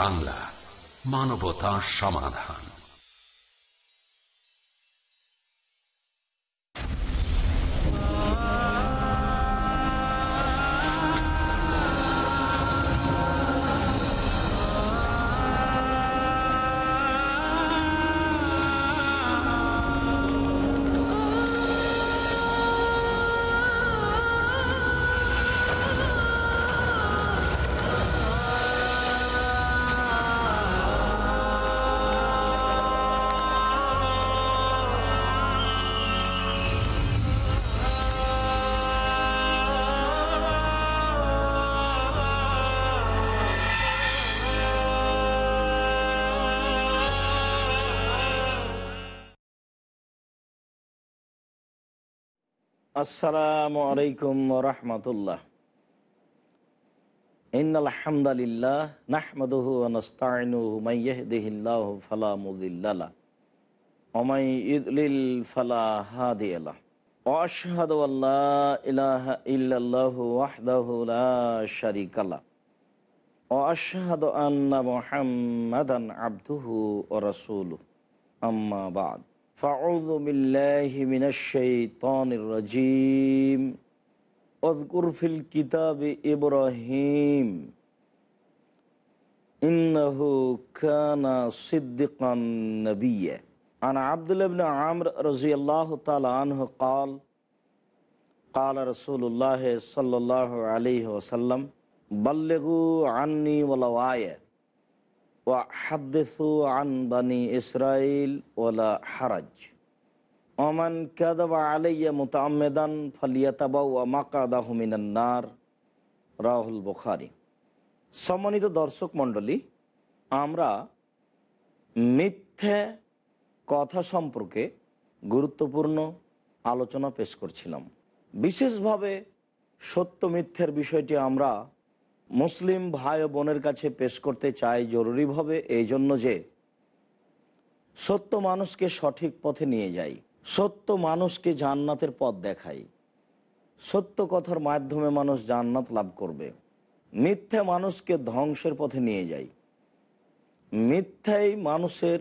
বাংলা মানবতা সমাধান। আসসালামু আলাইকুম রহমতুল্লাহ। ইন আলহামদুলিল্লাহ নাহমাদুহু ওয়া নাস্তাইনুহু মান ইয়াহদিহিল্লাহু ফালা মুদিল্লা লাহ ওয়া মান ইউদ্লিল ফালা হাদিয়া লাহ। ওয়া আশহাদু আল্লা ইলাহা ইল্লাল্লাহু ওয়াহদাহু লা শারীকা লাহ। ওয়া আশহাদু আন্না মুহাম্মাদান আবদুহু ওয়া রাসূলুহু। আম্মা বা'দ। فأعوذ بالله من الشيطان الرجيم. اذكر في الكتاب إبراهيم إنه كان صدقا نبيا. عن عبد الله بن عمرو رضي الله تعالى عنه قال قال رسول الله صلى الله عليه وسلم بلغوا عني ولو ওয়া ইসরাইল হারাজ ওমান ফালিয়াতাবা ওয়া রাহুল বুখারি। সম্মানিত দর্শক মন্ডলী আমরা মিথ্যে কথা সম্পর্কে গুরুত্বপূর্ণ আলোচনা পেশ করছিলাম। বিশেষভাবে সত্য মিথ্যের বিষয়টি আমরা মুসলিম ভাই বোনের কাছে পেশ করতে চাই জরুরিভাবে এই জন্য যে সত্য মানুষকে সঠিক পথে নিয়ে যাই, সত্য মানুষকে জান্নাতের পথ দেখাই, সত্য কথার মাধ্যমে মানুষ জান্নাত লাভ করবে, মিথ্যা মানুষকে ধ্বংসের পথে নিয়ে যাই, মিথ্যাই মানুষের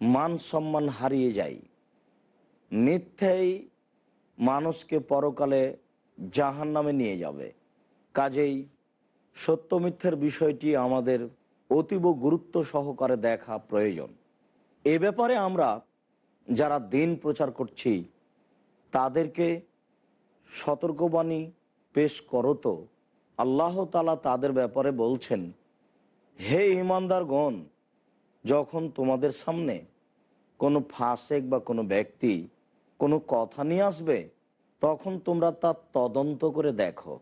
মান সম্মান হারিয়ে যায় মিথ্যাই মানুষকে পরকালে জাহান নামে নিয়ে যাবে, কাজেই সত্য মিথ্যের বিষয়টি আমাদের অতীব গুরুত্ব সহকারে দেখা প্রয়োজন। এ ব্যাপারে আমরা যারা দিন প্রচার করছি, তাদেরকে সতর্কবাণী পেশ করো তো। আল্লাহ তালা তাদের ব্যাপারে বলছেন, হে ইমানদারগণ যখন তোমাদের সামনে কোনো ফাঁসেক বা কোনো ব্যক্তি কোনো কথা নিয়ে আসবে, তখন তোমরা তা তদন্ত করে দেখো।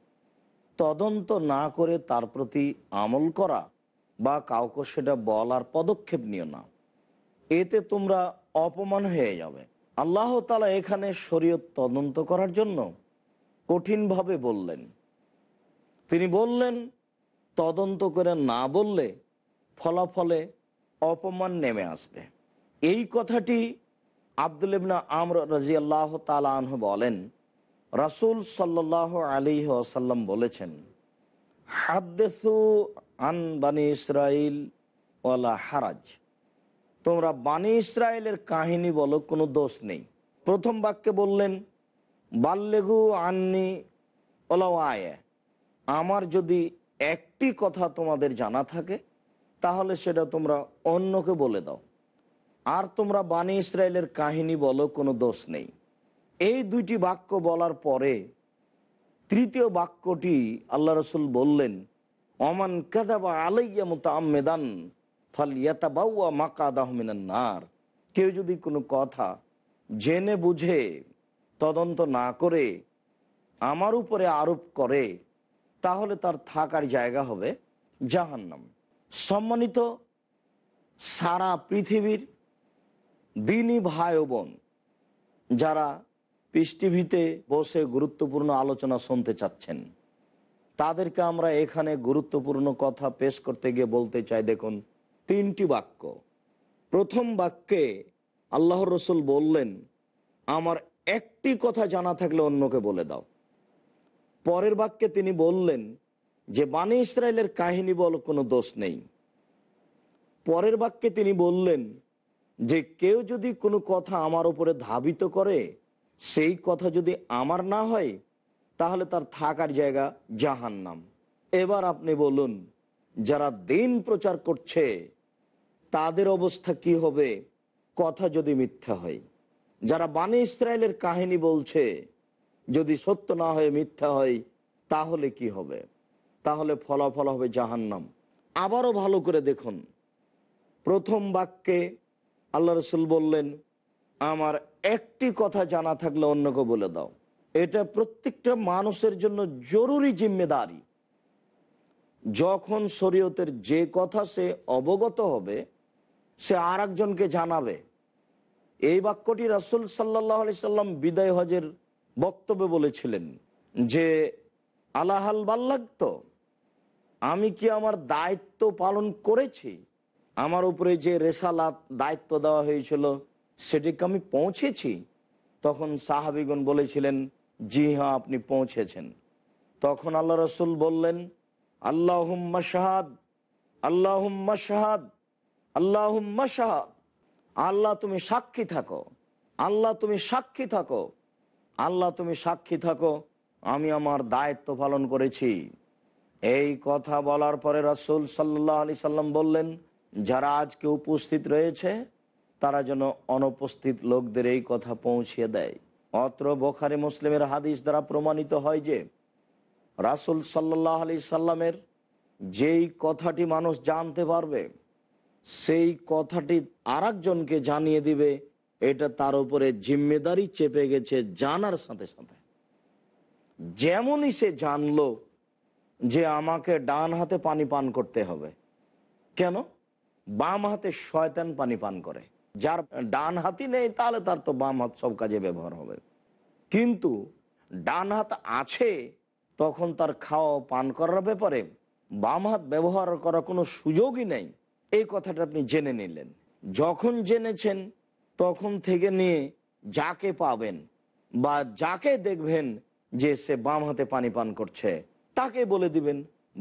তদন্ত না করে তার প্রতি আমল করা বা কাউকে সেটা বলার পদক্ষেপ নিও না। এতে তোমরা অপমান হয়ে যাবে। আল্লাহ তালা এখানে শরীয়ত তদন্ত করার জন্য কঠিনভাবে বললেন। তিনি বললেন, তদন্ত করে না বললে ফলাফলে অপমান নেমে আসবে। এই কথাটি আবদুল ইবনা আমর রাজি আল্লাহ তালা বলেন রাসুল সাল্লাহ আলী আসাল্লাম বলেছেন হাদ্দেসু আন বানি ইসরাইল ওয়ালা হারাজ। তোমরা বানি ইসরায়েলের কাহিনী বলো, কোনো দোষ নেই। প্রথম বাক্যে বললেন, বাল্লেগু আননি ওলা আয়। আমার যদি একটি কথা তোমাদের জানা থাকে, তাহলে সেটা তোমরা অন্যকে বলে দাও। আর তোমরা বানি ইসরায়েলের কাহিনী বলো, কোনো দোষ নেই। এই দুইটি বাক্য বলার পরে তৃতীয় বাক্যটি আল্লাহ রসুল বললেন অমান কাদাবা আলাইয়া মোতামেদান ফল ইয়াতাবাউয়া মাকাদাহমিনান নার। কেউ যদি কোনো কথা জেনে বুঝে, তদন্ত না করে, আমার উপরে আরোপ করে, তাহলে তার থাকার জায়গা হবে জাহান্নাম। সম্মানিত সারা পৃথিবীর দিনই ভাই বোন, যারা পিস টিভিতে বসে গুরুত্বপূর্ণ আলোচনা শুনতে চাচ্ছেন। তাদেরকে আমরা এখানে গুরুত্বপূর্ণ কথা পেশ করতে গিয়ে বলতে চাই, দেখুন, তিনটি বাক্য। প্রথম বাক্যে আল্লাহ রসুল বললেন, আমার একটি কথা জানা থাকলে অন্যকে বলে দাও। পরের বাক্যে তিনি বললেন, যে বানি ইসরায়েলের কাহিনী বল, কোনো দোষ নেই। পরের বাক্যে তিনি বললেন, যে কেউ যদি কোনো কথা আমার উপরে ধাবিত করে সেই কথা যদি আমার না হয়, তাহলে তার থাকার জায়গা জাহান্নাম। এবার আপনি বলুন, যারা দিন প্রচার করছে, তাদের অবস্থা কি হবে? কথা যদি মিথ্যা হয়। যারা বানি ইসরায়েলের কাহিনী বলছে, যদি সত্য না হয়ে, মিথ্যা হয়, তাহলে কি হবে? তাহলে ফলাফল হবে জাহান্নাম। আবারও ভালো করে দেখুন। প্রথম বাক্যে আল্লাহ রসুল বললেন আমার একটি কথা জানা থাকলে অন্যকে বলে দাও। এটা প্রত্যেকটা মানুষের জন্য জরুরি জিম্মেদারি। যখন শরীয়তের যে কথা সে অবগত হবে, সে আর জানাবে। এই বাক্যটি রাসুল সাল্লাহ আলি সাল্লাম বিদায় হজের বক্তব্যে বলেছিলেন যে, আলাহাল বাল্লাগত আমি কি আমার দায়িত্ব পালন করেছি? আমার উপরে যে রেসালাত দায়িত্ব দেওয়া হয়েছিল সেটিকে আমি পৌঁছেছি, তখন সাহাবিগুন বলেছিলেন, জি হ্যাঁ আপনি পৌঁছেছেন। তখন আল্লাহ রসুল বললেন, আল্লাহুম্মা শাহাদ আল্লাহুম্মা শাহাদ আল্লাহুম্মা শাহাদ। আল্লাহ তুমি সাক্ষী থাকো, আল্লাহ তুমি সাক্ষী থাকো, আল্লাহ তুমি সাক্ষী থাকো, আমি আমার দায়িত্ব পালন করেছি। এই কথা বলার পরে রাসুল সাল্লাহ আলি সাল্লাম বললেন, যারা আজকে উপস্থিত রয়েছে তারা যেন অনুপস্থিত লোকদের এই কথা পৌঁছিয়ে দেয়। অত্র বোখারি মুসলিমের হাদিস দ্বারা প্রমাণিত হয় যে, রাসুল সাল্লাহ আলি সাল্লামের যেই কথাটি মানুষ জানতে পারবে, সেই কথাটি আর জানিয়ে দিবে, এটা তার উপরে জিম্মেদারি চেপে গেছে জানার সাথে সাথে। যেমনই সে জানলো যে আমাকে ডান হাতে পানি পান করতে হবে। কেন? বাম হাতে শয়তান পানি পান করে। যার ডান হাতি নেই, তাহলে তার তো বাম হাত সব কাজে ব্যবহার হবে। কিন্তু ডান হাত আছে, তখন তার খাওয়া পান করার ব্যাপারে বাম হাত ব্যবহার করার কোনো সুযোগই নেই। এই কথাটা আপনি জেনে নিলেন। যখন জেনেছেন, তখন থেকে নিয়ে যাকে পাবেন বা যাকে দেখবেন যে সে বাম হাতে পানি পান করছে, তাকে বলে দিবেন,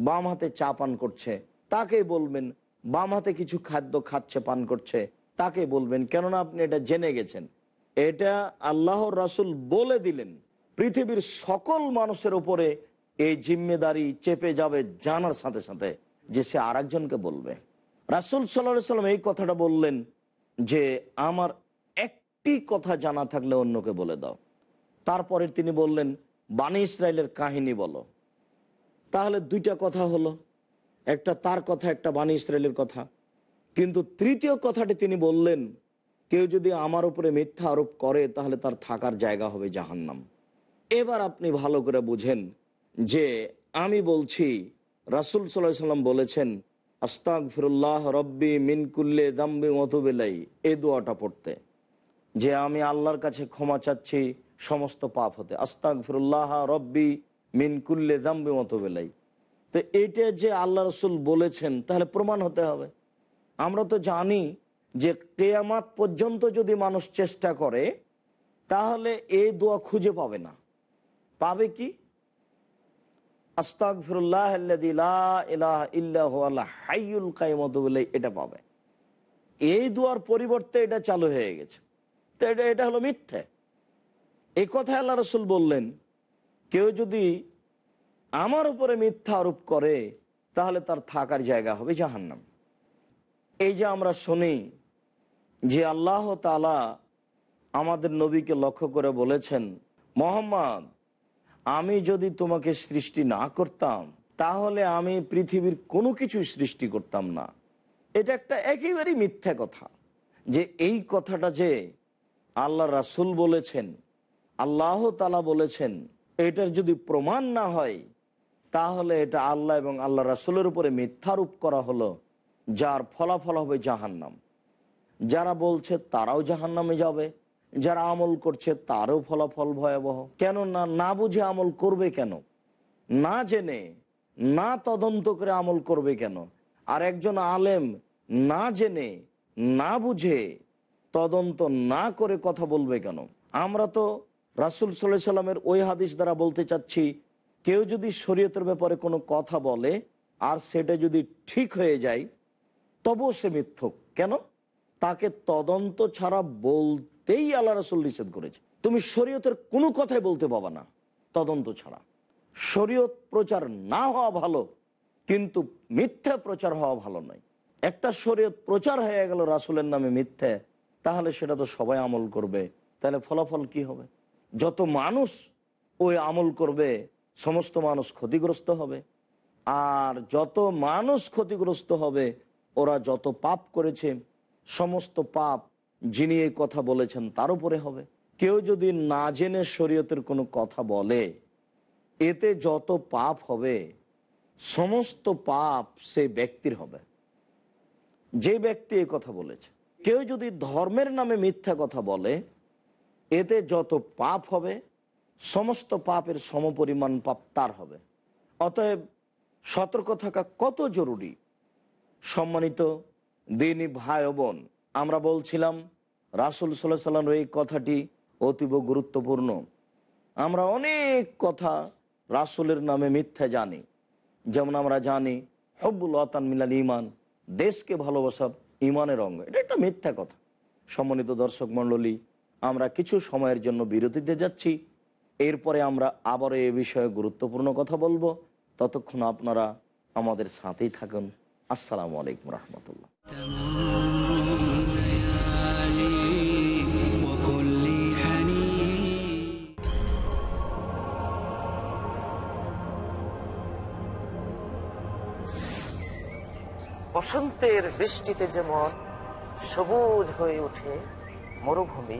বাম হাতে চা পান করছে, তাকে বলবেন, বাম হাতে কিছু খাদ্য খাচ্ছে, পান করছে তাকে বলবেন, কেননা আপনি এটা জেনে গেছেন। এটা আল্লাহর রাসুল বলে দিলেন, পৃথিবীর সকল মানুষের উপরে এই জিম্মেদারি চেপে যাবে জানার সাথে সাথে যে সে আর বলবে। রাসুল সাল্লাহ সাল্লাম এই কথাটা বললেন যে, আমার একটি কথা জানা থাকলে অন্যকে বলে দাও। তারপরে তিনি বললেন, বানী ইসরায়েলের কাহিনী বলো। তাহলে দুইটা কথা হলো। একটা তার কথা, একটা বানী ইসরায়েলের কথা। কিন্তু তৃতীয় কথাটি তিনি বললেন, কেউ যদি আমার উপরে মিথ্যা আরোপ করে, তাহলে তার থাকার জায়গা হবে জাহান্নাম। এবার আপনি ভালো করে বুঝেন যে আমি বলছি, রাসুল সাল্লাহ সাল্লাম বলেছেন আস্তাক ফিরুল্লাহ রব্বি মিনকুল্লে দাম্বি মতবেলাই এই দোয়াটা পড়তে, যে আমি আল্লাহর কাছে ক্ষমা চাচ্ছি সমস্ত পাপ হতে। আস্তাক ফিরুল্লাহ রব্বি মিনকুল্লে দাম্বি মতবেলাই তো এইটা যে আল্লাহ রসুল বলেছেন, তাহলে প্রমাণ হতে হবে। আমরা তো জানি যে কেয়ামাত পর্যন্ত যদি মানুষ চেষ্টা করে, তাহলে এই দোয়া খুঁজে পাবে না। পাবে কি? আস্তাক ফিরুল্লাহ হাইউল কাইমত বলে এটা পাবে। এই দোয়ার পরিবর্তে এটা চালু হয়ে গেছে। তো এটা এটা হলো মিথ্যে। এই কথা আল্লাহ রসুল বললেন, কেউ যদি আমার উপরে মিথ্যা আরোপ করে, তাহলে তার থাকার জায়গা হবে জাহান্নাম। এই যে আমরা শুনি যে আল্লাহ তালা আমাদের নবীকে লক্ষ্য করে বলেছেন, মোহাম্মদ, আমি যদি তোমাকে সৃষ্টি না করতাম, তাহলে আমি পৃথিবীর কোনো কিছু সৃষ্টি করতাম না। এটা একটা একেবারেই মিথ্যা কথা যে এই কথাটা যে আল্লাহ রাসুল বলেছেন, আল্লাহ তালা বলেছেন, এটার যদি প্রমাণ না হয়, তাহলে এটা আল্লাহ এবং আল্লাহ রাসুলের উপরে মিথ্যারূপ করা হলো। যার ফলাফল হবে জাহান্নাম। যারা বলছে তারাও জাহান্নামে যাবে, যারা আমল করছে তারও ফলাফল ভয়াবহ। কেন না না বুঝে আমল করবে কেন? না জেনে, না তদন্ত করে আমল করবে কেন? আর একজন আলেম না জেনে, না বুঝে, তদন্ত না করে কথা বলবে কেন? আমরা তো রাসুল সাল্লাহ সাল্লামের ওই হাদিস দ্বারা বলতে চাচ্ছি, কেউ যদি শরীয়তের ব্যাপারে কোনো কথা বলে আর সেটা যদি ঠিক হয়ে যায় তবুও সে মিথ্যক। কেন? তাকে তদন্ত ছাড়া বলতেই আল্লাহ রসুল নিষেধ করেছে। তুমি শরীয়তের কোনো কথাই বলতে পাবা না, তদন্ত ছাড়া। শরীয়ত প্রচার না হওয়া ভালো, কিন্তু মিথ্যা প্রচার হওয়া ভালো নয়। একটা শরীয়ত প্রচার হয়ে গেল রাসুলের নামে মিথ্যে, তাহলে সেটা তো সবাই আমল করবে। তাহলে ফলাফল কি হবে? যত মানুষ ওই আমল করবে, সমস্ত মানুষ ক্ষতিগ্রস্ত হবে। আর যত মানুষ ক্ষতিগ্রস্ত হবে ওরা যত পাপ করেছে, সমস্ত পাপ যিনি এই কথা বলেছেন তার উপরে হবে। কেউ যদি না জেনে শরীয়তের কোনো কথা বলে, এতে যত পাপ হবে, সমস্ত পাপ সেই ব্যক্তির হবে। যে ব্যক্তি এই কথা বলেছে, কেউ যদি ধর্মের নামে মিথ্যা কথা বলে, এতে যত পাপ হবে, সমস্ত পাপের সমপরিমাণ পাপ তার হবে। অতএব সতর্ক থাকা কত জরুরি সম্মানিত দিনী ভাই বোন, আমরা বলছিলাম রাসুল সাল্লাহ সাল্লামের এই কথাটি অতীব গুরুত্বপূর্ণ। আমরা অনেক কথা রাসুলের নামে মিথ্যা জানি। যেমন আমরা জানি, হব্বুল আতান মিলাল ইমান দেশকে ভালোবাসা ইমানের অঙ্গ। এটা একটা মিথ্যা কথা। সম্মানিত দর্শক মণ্ডলী, আমরা কিছু সময়ের জন্য বিরতিতে যাচ্ছি। এরপরে আমরা আবারও এ বিষয়ে গুরুত্বপূর্ণ কথা বলব। ততক্ষণ আপনারা আমাদের সাথেই থাকুন। আসসালামু আলাইকুম রহমতুল্লাহ। বসন্তের বৃষ্টিতে যেমন সবুজ হয়ে ওঠে মরুভূমি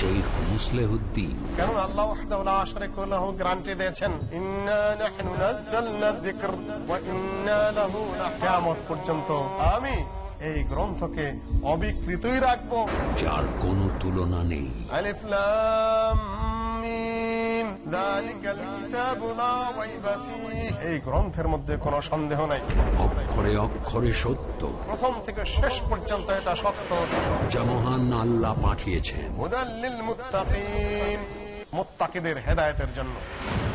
শেখ মুসলেহুদ্দিন। কারণ আল্লাহ ওয়াহদাহু লা শারীকা লাহু গ্যারান্টি দিয়েছেন ইন্না নাহনু নাযালনা যিকর ওয়া ইন্না লাহু কিয়ামত পর্যন্ত আমি এই গ্রন্থকে অবিকৃতই রাখব। যার কোনো তুলনা নেই। আলিফ লাম মিম। এই গ্রন্থের মধ্যে কোনো সন্দেহ নাই। অক্ষরে অক্ষরে সত্য। প্রথম থেকে শেষ পর্যন্ত এটা সত্য। যা মহান আল্লাহ পাঠিয়েছেন। হুদাল্লিল মুত্তাকিন মুত্তাকিদের হেদায়েতের জন্য।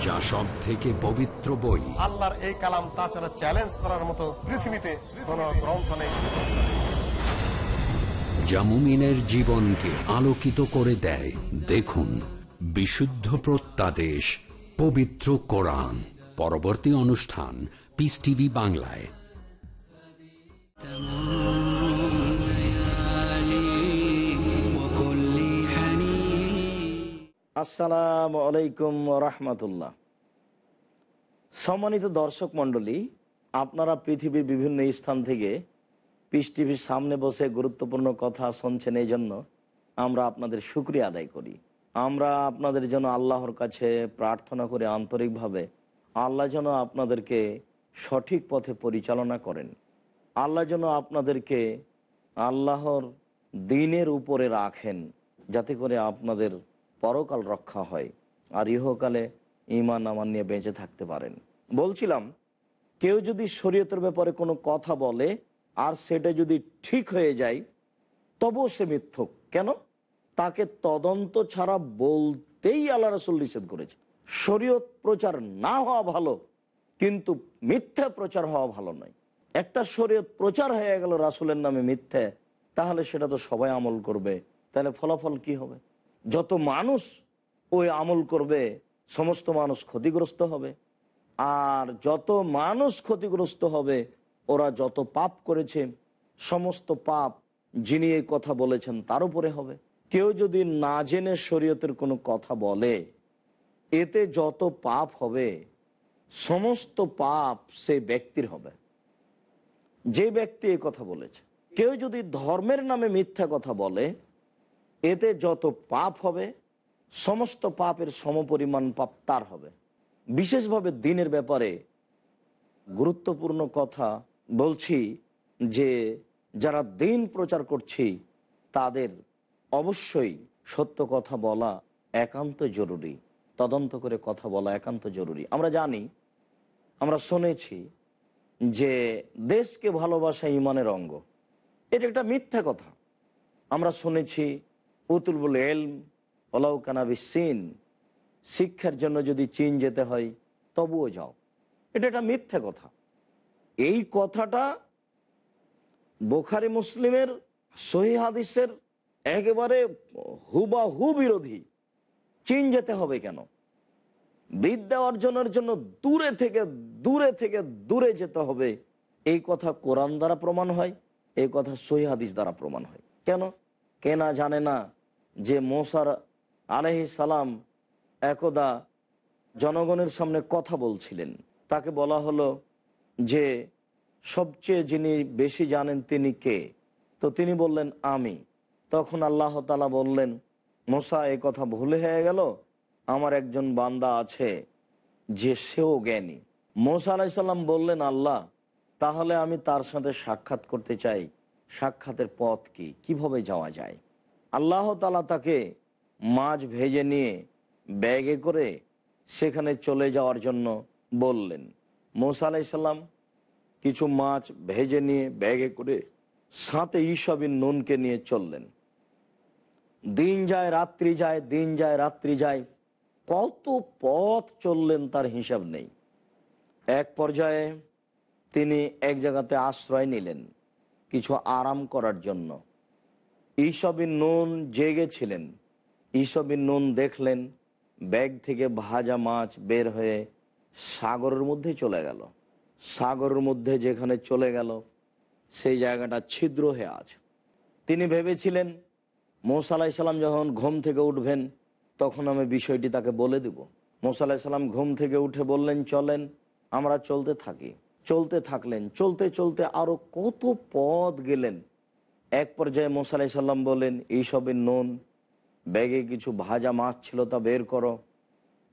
যা সব থেকে পবিত্র বই। আল্লাহর এই কালাম তাছাড়া চ্যালেঞ্জ করার মতো পৃথিবীতে কোন গ্রন্থ নেই। যা মুমিনের জীবনকে আলোকিত করে দেয়। দেখুন। বিশুদ্ধ প্রত্যাদেশ, পবিত্র কোরআন। পরবর্তী অনুষ্ঠান পিস টিভি বাংলায়। আসসালাম আলাইকুম রহমতুল্লাহ। সম্মানিত দর্শক মন্ডলী আপনারা পৃথিবীর বিভিন্ন স্থান থেকে পিস টিভির সামনে বসে গুরুত্বপূর্ণ কথা শুনছেন, এই জন্য আমরা আপনাদের সুক্রিয়া আদায় করি। আমরা আপনাদের জন্য আল্লাহর কাছে প্রার্থনা করে আন্তরিকভাবে, আল্লাহ যেন আপনাদেরকে সঠিক পথে পরিচালনা করেন। আল্লাহ যেন আপনাদেরকে আল্লাহর দিনের উপরে রাখেন, যাতে করে আপনাদের পরকাল রক্ষা হয় আর ইহকালে ইমান আমার নিয়ে বেঁচে থাকতে পারেন। বলছিলাম, কেউ যদি শরীয়তের ব্যাপারে কোনো কথা বলে আর সেটা যদি ঠিক হয়ে যায়, তবুও সে মিথ্যক। কেন? তাকে তদন্ত ছাড়া বলতেই আল্লাহ রসুল নিষেধ করেছে। শরীয়ত প্রচার না হওয়া ভালো, কিন্তু মিথ্যা প্রচার হওয়া ভালো নয়। একটা শরীয়ত প্রচার হয়ে গেল রাসুলের নামে মিথ্যে, তাহলে সেটা তো সবাই আমল করবে। তাহলে ফলাফল কি হবে? যত মানুষ ওই আমল করবে, সমস্ত মানুষ ক্ষতিগ্রস্ত হবে। আর যত মানুষ ক্ষতিগ্রস্ত হবে, ওরা যত পাপ করেছে, সমস্ত পাপ যিনি এই কথা বলেছেন তার উপরে হবে। কেউ যদি না জেনে শরীয়তের কোনো কথা বলে, এতে যত পাপ হবে, সমস্ত পাপ সে ব্যক্তির হবে। যে ব্যক্তি এ কথা বলেছে, কেউ যদি ধর্মের নামে মিথ্যা কথা বলে, এতে যত পাপ হবে, সমস্ত পাপের সমপরিমাণ পাপ তার হবে। বিশেষভাবে দিনের ব্যাপারে গুরুত্বপূর্ণ কথা বলছি যে, যারা দিন প্রচার করছি, তাদের অবশ্যই সত্য কথা বলা একান্ত জরুরি। তদন্ত করে কথা বলা একান্ত জরুরি। আমরা জানি, আমরা শুনেছি যে দেশকে ভালোবাসা ইমানের অঙ্গ। এটা একটা মিথ্যা কথা। আমরা শুনেছি, উতুলবুল এলম ওলাউ কানাবি সিন শিক্ষার জন্য যদি চীন যেতে হয়, তবুও যাও। এটা একটা মিথ্যা কথা। এই কথাটা বোখারি মুসলিমের সহি হাদিসের একেবারে হুবাহু বিরোধী। চীন যেতে হবে কেন? বিদ্যা অর্জনের জন্য দূরে থেকে দূরে থেকে দূরে যেতে হবে। এই কথা কোরআন দ্বারা প্রমাণ হয়, এই কথা সহি দ্বারা প্রমাণ হয়। কেন? কেনা জানে না যে মোসার আলহি সালাম একদা জনগণের সামনে কথা বলছিলেন। তাকে বলা হলো যে, সবচেয়ে যিনি বেশি জানেন তিনি কে? তো তিনি বললেন, আমি। তখন আল্লাহ তালা বললেন, মোসা এই কথা ভুলে হয়ে গেল? আমার একজন বান্দা আছে, যে সেও জ্ঞানী। মোসা আলাইসাল্লাম বললেন, আল্লাহ, তাহলে আমি তার সাথে সাক্ষাৎ করতে চাই। সাক্ষাতের পথ কি? কীভাবে যাওয়া যায়? আল্লাহ তালা তাকে মাছ ভেজে নিয়ে ব্যাগে করে সেখানে চলে যাওয়ার জন্য বললেন। মোসা আলাইসাল্লাম কিছু মাছ ভেজে নিয়ে ব্যাগে করে সাথে ঈসবিন নুনকে নিয়ে চললেন। দিন যায়, রাত্রি যায়, দিন যায়, রাত্রি যায়। কত পথ চললেন তার হিসাব নেই। এক পর্যায়ে তিনি এক জায়গাতে আশ্রয় নিলেন কিছু আরাম করার জন্য। ঈসবিন নুন জেগেছিলেন ঈসবিন নুন দেখলেন, ব্যাগ থেকে ভাজা মাছ বের হয়ে সাগরের মধ্যে চলে গেল। সাগরের মধ্যে যেখানে চলে গেল, সেই জায়গাটা ছিদ্র হয়ে আছে। তিনি ভেবেছিলেন মৌসা আলাহিসাল্লাম যখন ঘুম থেকে উঠবেন, তখন আমি বিষয়টি তাকে বলে দেব। মৌসা আলাহিসাল্লাম ঘুম থেকে উঠে বললেন, চলেন, আমরা চলতে থাকি। চলতে থাকলেন, চলতে চলতে আরও কত পথ গেলেন? এক পর্যায়ে মোসা আলাহিসাল্লাম বলেন এইসবের নুন, ব্যাগে কিছু ভাজা মাছ ছিল তা বের করো।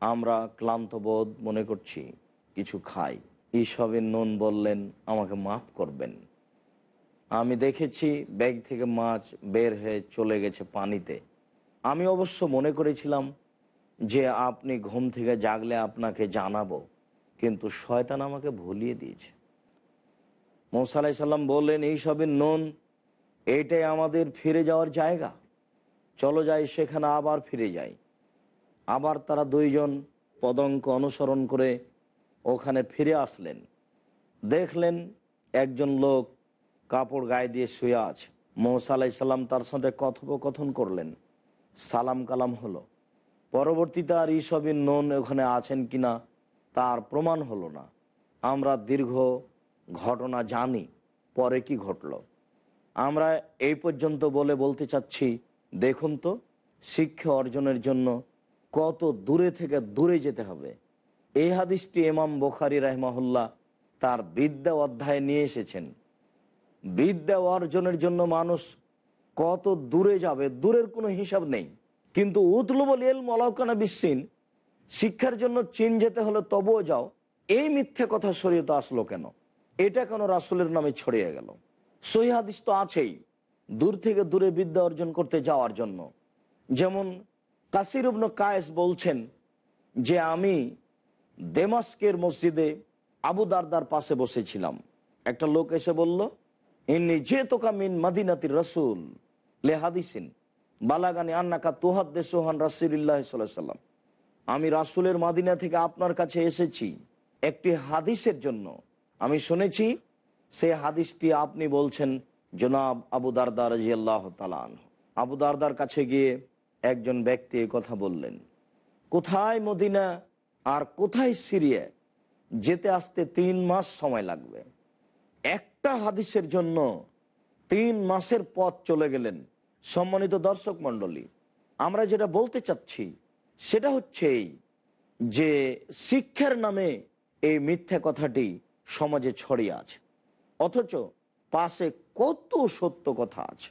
আমরা ক্লান্ত বোধ মনে করছি, কিছু খাই। এইসবের নুন বললেন, আমাকে মাফ করবেন। আমি দেখেছি ব্যাগ থেকে মাছ বের হয়ে চলে গেছে পানিতে। আমি অবশ্য মনে করেছিলাম যে আপনি ঘুম থেকে জাগলে আপনাকে জানাব, কিন্তু শয়তান আমাকে ভুলিয়ে দিয়েছে। মৌসা আলাহি সাল্লাম বললেন এইসবের নুন, এইটাই আমাদের ফিরে যাওয়ার জায়গা। চলো যাই, সেখানে আবার ফিরে যাই। আবার তারা দুইজন পদঙ্ক অনুসরণ করে ওখানে ফিরে আসলেন। দেখলেন একজন লোক কাপড় গায়ে দিয়ে শুয়ে আছে। মৌসা আলাহি সাল্লাম তার সাথে কথোপকথন করলেন। সালাম কালাম হলো। পরবর্তীতে আর ইসবিন নন ওখানে আছেন কিনা তার প্রমাণ হলো না। আমরা দীর্ঘ ঘটনা জানি, পরে কি ঘটল। আমরা এই পর্যন্ত বলে বলতে চাচ্ছি, দেখুন তো, শিক্ষা অর্জনের জন্য কত দূরে থেকে দূরে যেতে হবে। এই হাদিসটি এমাম বোখারি রাহমাহুল্লাহ তার বিদ্যা অধ্যায় নিয়ে এসেছেন। বিদ্যা অর্জনের জন্য মানুষ কত দূরে যাবে, দূরের কোনো হিসাব নেই। কিন্তু উতলুবল এল মলাউকানা বিশ্বিন শিক্ষার জন্য চীন যেতে হলে তবুও যাও। এই মিথ্যে কথা শরীয়ত আসলো কেন? এটা কেন রাসুলের নামে ছড়িয়ে গেল? সহিহাদিস তো আছেই, দূর থেকে দূরে বিদ্যা অর্জন করতে যাওয়ার জন্য। যেমন কাসির উবন কায়েস বলছেন যে, আমি দেমাস্কের মসজিদে আবু দারদার পাশে বসেছিলাম। একটা লোক এসে বলল ইন্নি যে তোকা মিন মাদিনাতির রসুল লেহাদিসিন বালাগানি আন্নাকা তোহাদ্দে সোহান রাসুল্লাহ সাল্লাম। আমি রাসুলের মাদিনা থেকে আপনার কাছে এসেছি একটি হাদিসের জন্য। আমি শুনেছি, সে হাদিসটি আপনি বলছেন জনাব আবু দারদার রাজিয়াল্লাহ তালান আবু দারদার কাছে গিয়ে একজন ব্যক্তি কথা বললেন, কোথায় মদিনা আর কোথায় সিরিয়া? যেতে আসতে তিন মাস সময় লাগবে। একটা হাদিসের জন্য তিন মাসের পথ চলে গেলেন সম্মানিত দর্শক মণ্ডলী। আমরা যেটা বলতে চাচ্ছি, সেটা হচ্ছে যে শিক্ষার নামে এই মিথ্যা কথাটি সমাজে ছড়িয়ে আছে। অথচ পাশে কত সত্য কথা আছে।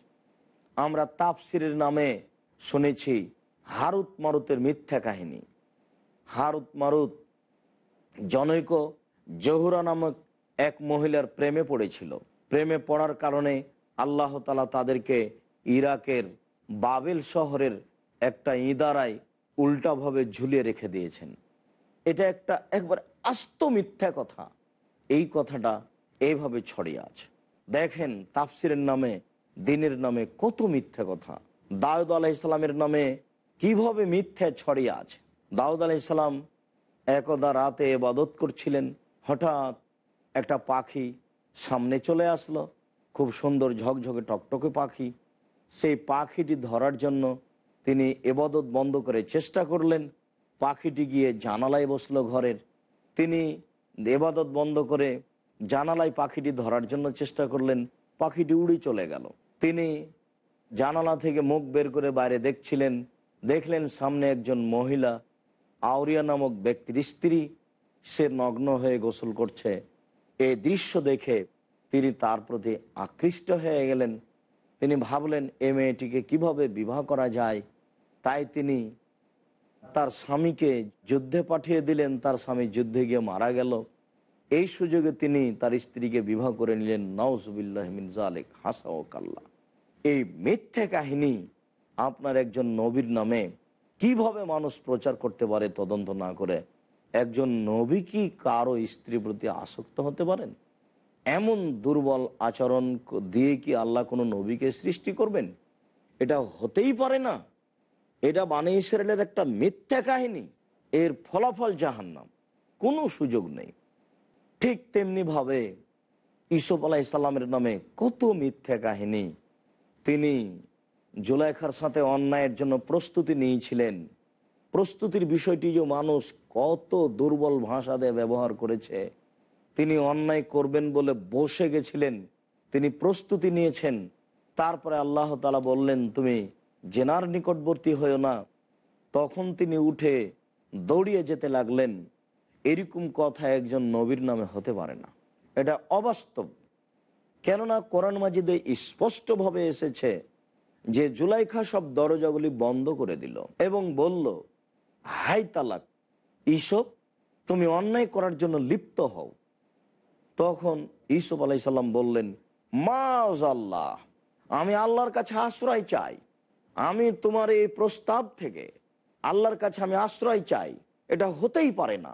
আমরা তাপসিরের নামে শুনেছি হারুত মারুতের মিথ্যা কাহিনী। হারুত মারুত জনৈক জহুরা নামক এক মহিলার প্রেমে পড়েছিল। প্রেমে পড়ার কারণে আল্লাহ তালা তাদেরকে ইরাকের বাবেল শহরের একটা ইদারায় উল্টাভাবে ঝুলিয়ে রেখে দিয়েছেন। এটা একটা একবার আস্ত মিথ্যা কথা। এই কথাটা এইভাবে ছড়িয়ে আছে। দেখেন তাফসিরের নামে, দিনের নামে কত মিথ্যা কথা। দাউদ আলাহ ইসলামের নামে কীভাবে মিথ্যা ছড়িয়ে আছে। দাউদ আলাহ ইসলাম একদা রাতে এবাদত করছিলেন। হঠাৎ একটা পাখি সামনে চলে আসলো। খুব সুন্দর ঝকঝকে টকটকে পাখি। সেই পাখিটি ধরার জন্য তিনি এবাদত বন্ধ করে চেষ্টা করলেন। পাখিটি গিয়ে জানালায় বসল ঘরের। তিনি এবাদত বন্ধ করে জানালায় পাখিটি ধরার জন্য চেষ্টা করলেন। পাখিটি উড়ে চলে গেল। তিনি জানালা থেকে মুখ বের করে বাইরে দেখছিলেন। দেখলেন সামনে একজন মহিলা, আউরিয়া নামক ব্যক্তির স্ত্রী। সে নগ্ন হয়ে গোসল করছে। এই দৃশ্য দেখে তিনি তার প্রতি আকৃষ্ট হয়ে গেলেন। তিনি ভাবলেন, এ মেয়েটিকে কীভাবে বিবাহ করা যায়? তাই তিনি তার স্বামীকে যুদ্ধে পাঠিয়ে দিলেন। তার স্বামী যুদ্ধে গিয়ে মারা গেল। এই সুযোগে তিনি তার স্ত্রীকে বিবাহ করে নিলেন। নওজবিল্লাহমিন জালেক হাসা ও কাল্লা এই মিথ্যে কাহিনী আপনার একজন নবীর নামে কীভাবে মানুষ প্রচার করতে পারে তদন্ত না করে একজন নবী কি কারও স্ত্রীর প্রতি আসক্ত হতে পারেন? এমন দুর্বল আচরণ দিয়ে কি আল্লাহ কোনো নবীকে সৃষ্টি করবেন? এটা হতেই পারে না। এটা বানে ইসরায়েলের একটা মিথ্যা কাহিনী। এর ফলাফল জাহান্নাম। কোনো সুযোগ নেই। ঠিক তেমনি ভাবে ইসুফ আলাহ ইসলামের নামে কত মিথ্যা কাহিনী। তিনি জুলাইখার সাথে অন্যায়ের জন্য প্রস্তুতি নিয়েছিলেন। প্রস্তুতির বিষয়টি যে মানুষ কত দুর্বল ভাষা দিয়ে ব্যবহার করেছে, তিনি অন্যায় করবেন বলে বসে গেছিলেন, তিনি প্রস্তুতি নিয়েছেন। তারপরে আল্লাহ তালা বললেন, তুমি জেনার নিকটবর্তী হয়েও না। তখন তিনি উঠে দৌড়িয়ে যেতে লাগলেন। এরকম কথা একজন নবীর নামে হতে পারে না। এটা অবাস্তব। কেননা কোরআন মাজিদে স্পষ্টভাবে এসেছে যে জুলাইখা সব দরজাগুলি বন্ধ করে দিল এবং বলল হাই তালাক। ঈসব তুমি অন্যায় করার জন্য লিপ্ত হও। তখন ইসুফ আলাইসাল্লাম বললেন আল্লাহ আমি আল্লাহর কাছে আশ্রয় চাই। আমি তোমার এই প্রস্তাব থেকে আল্লাহর কাছে আমি আশ্রয় চাই। এটা হতেই পারে না।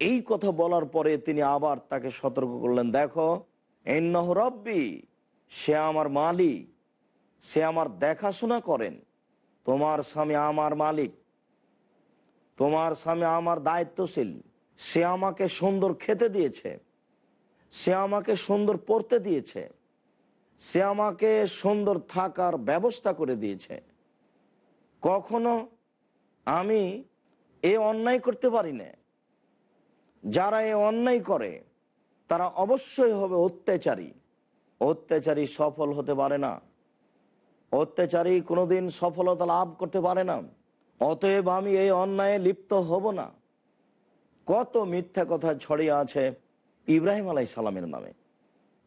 এই কথা বলার পরে তিনি আবার তাকে সতর্ক করলেন, দেখো এন্নহ রব্বি, সে আমার মালিক, সে আমার দেখাশোনা করেন। তোমার স্বামী আমার মালিক তোমার স্বামী আমার দায়িত্বশীল। সে আমাকে সুন্দর খেতে দিয়েছে। সে আমাকে সুন্দর পড়তে দিয়েছে। সে আমাকে সুন্দর থাকার ব্যবস্থা করে দিয়েছে। কখনো আমি এ অন্যায় করতে পারি না। যারা এ অন্যায় করে, তারা অবশ্যই হবে অত্যাচারী। অত্যাচারী সফল হতে পারে না। অত্যাচারী কোনোদিন সফলতা লাভ করতে পারে না। অতএব আমি এই অন্যায়ে লিপ্ত হব না। কত মিথ্যা কথা ছড়িয়ে আছে ইব্রাহিম আলাই সালামের নামে।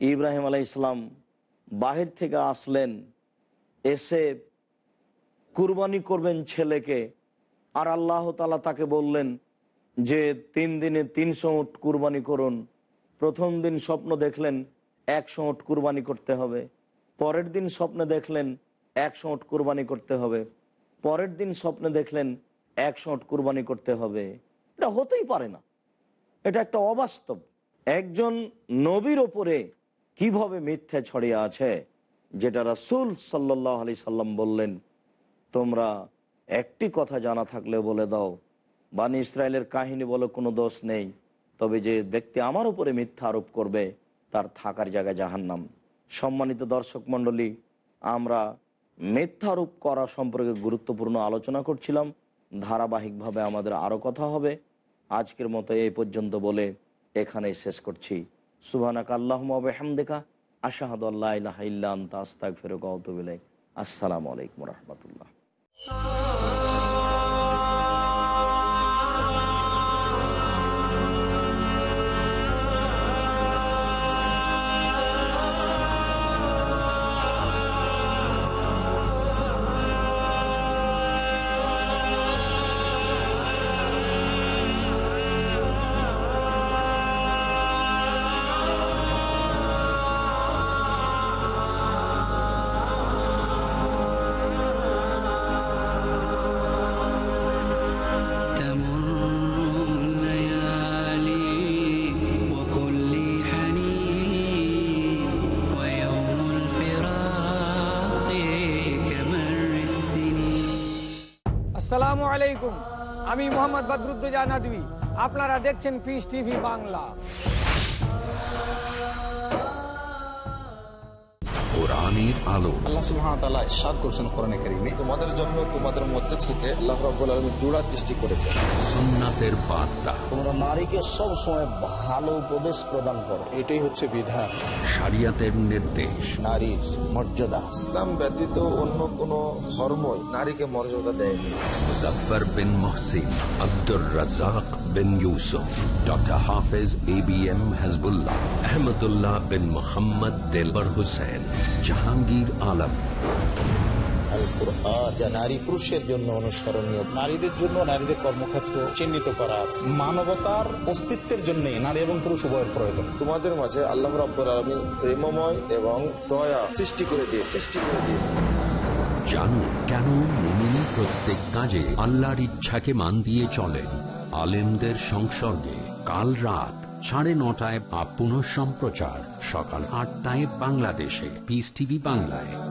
ইব্রাহিম আলাই ইসলাম বাহির থেকে আসলেন, এসে কুরবানি করবেন ছেলেকে। আর আল্লাহ তালা তাকে বললেন যে, তিন দিনে তিনশো উট কুরবানি করুন। প্রথম দিন স্বপ্ন দেখলেন একশো উট কুরবানি করতে হবে। পরের দিন স্বপ্নে দেখলেন একশো উট কুরবানি করতে হবে। পরের দিন স্বপ্নে দেখলেন একশো উট কুরবানি করতে হবে। এটা হতেই পারে না। এটা একটা অবাস্তব। একজন নবীর ওপরে কীভাবে মিথ্যে ছড়িয়ে আছে, যেটা রাসুল সাল্লাহ আলি সাল্লাম বললেন, তোমরা একটি কথা জানা থাকলে বলে দাও, বানি ইসরায়েলের কাহিনী বলে কোনো দোষ নেই, তবে যে ব্যক্তি আমার উপরে মিথ্যা আরোপ করবে, তার থাকার জায়গায় জাহান্নাম। সম্মানিত দর্শক মণ্ডলী, আমরা মিথ্যা আরোপ করা সম্পর্কে গুরুত্বপূর্ণ আলোচনা করছিলাম। ধারাবাহিকভাবে আমাদের আরও কথা হবে। আজকের মতো এই পর্যন্ত বলে এখানেই শেষ করছি। সুবানাক আল্লাহ হামদেকা আশাহাদ ফেরক আসসালামু আলাইকুম রহমতুল্লাহ। আসসালামু আলাইকুম। আমি মোহাম্মদ বদরুদ্দোজা আপনারা দেখছেন পিস টিভি বাংলা। কোরআনের আলো। আল্লাহ সুবহানাহু ওয়া তাআলা ইরশাদ করেছেন কোরআনে কারীমে তোমাদের জন্য তোমাদের মধ্যে থেকে আল্লাহ রাব্বুল আলামিন জোড়া সৃষ্টি করেছে সুন্নাতের বার্তা। তোমরা নারীকে সব সময় ভালো উপদেশ প্রদান করো। এটাই হচ্ছে বিধান। শরিয়াতের নির্দেশ। নারীর মর্যাদা। ইসলাম ব্যতীত অন্য কোন ধর্মই নারীকে মর্যাদা দেয়নি। Muzaffar bin Mohsin Abdur Razzaq bin Yusuf doctor Hafez A B M Hajbullah Ahmadullah bin Mohammad Delwar Hussain Jahangir Alam. Al Quran যা নারী পুরুষের জন্য অনুসরণীয়। নারীদের জন্য নারীদের কর্মক্ষেত্র চিহ্নিত করা আছে। মানবতার অস্তিত্বের জন্য নারী এবং পুরুষ উভয়ের প্রয়োজন। তোমাদের মাঝে আল্লাহ রাব্বুল আলামিন প্রেমময় এবং দয়া সৃষ্টি করে দিয়ে সৃষ্টি করে দিয়েছে। জানুন কেন মুমিন প্রত্যেক কাজে আল্লাহর ইচ্ছাকে মান দিয়ে চলেন? আলেমদের সংসর্গে কাল রাত সাড়ে নটায় বা পুনঃ সম্প্রচার সকাল আটটায় বাংলাদেশে। পিস টিভি বাংলায়।